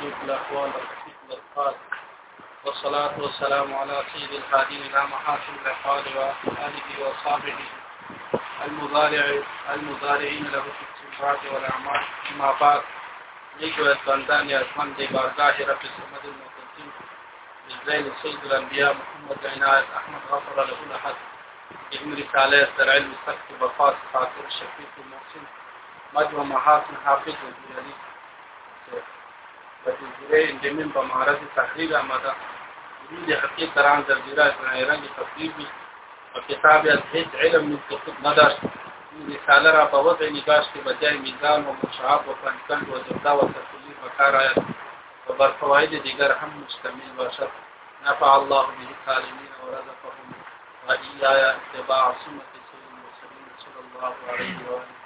صدوق الأحوال رفيق الألفاظ والصلاة والسلام على سيد الهادين إلى محاسن الأفعال وآله وصحبه المضارع المضارعين له في الصفات والأعمال. ما بعد نیک بندان یا اسمان دی بارگاه رب السمد المقدم بالزين سيد الأنبياء محمد عناية أحمد غفر له الأحد علم رسالة در علم سخت وفاس خاطر شفيق المحسن مجمع محاسن حافظ وزيرالي وزيره اندمين بمعرض تحرير آمده تران زرجیره رنګ تفریبی او کتاب از هیڅ علم من خود نداشت رساله را په وضع نگاش کې بجای میزان و مشعب و فنکند و جبدا و تفصیلی وکار آید. و بر فواید دیگر هم مشتمل باشد. نفع الله به الظالمین و رزقهم. و ایایا اتباع سنت سید المرسلین صلی الله علیه و آله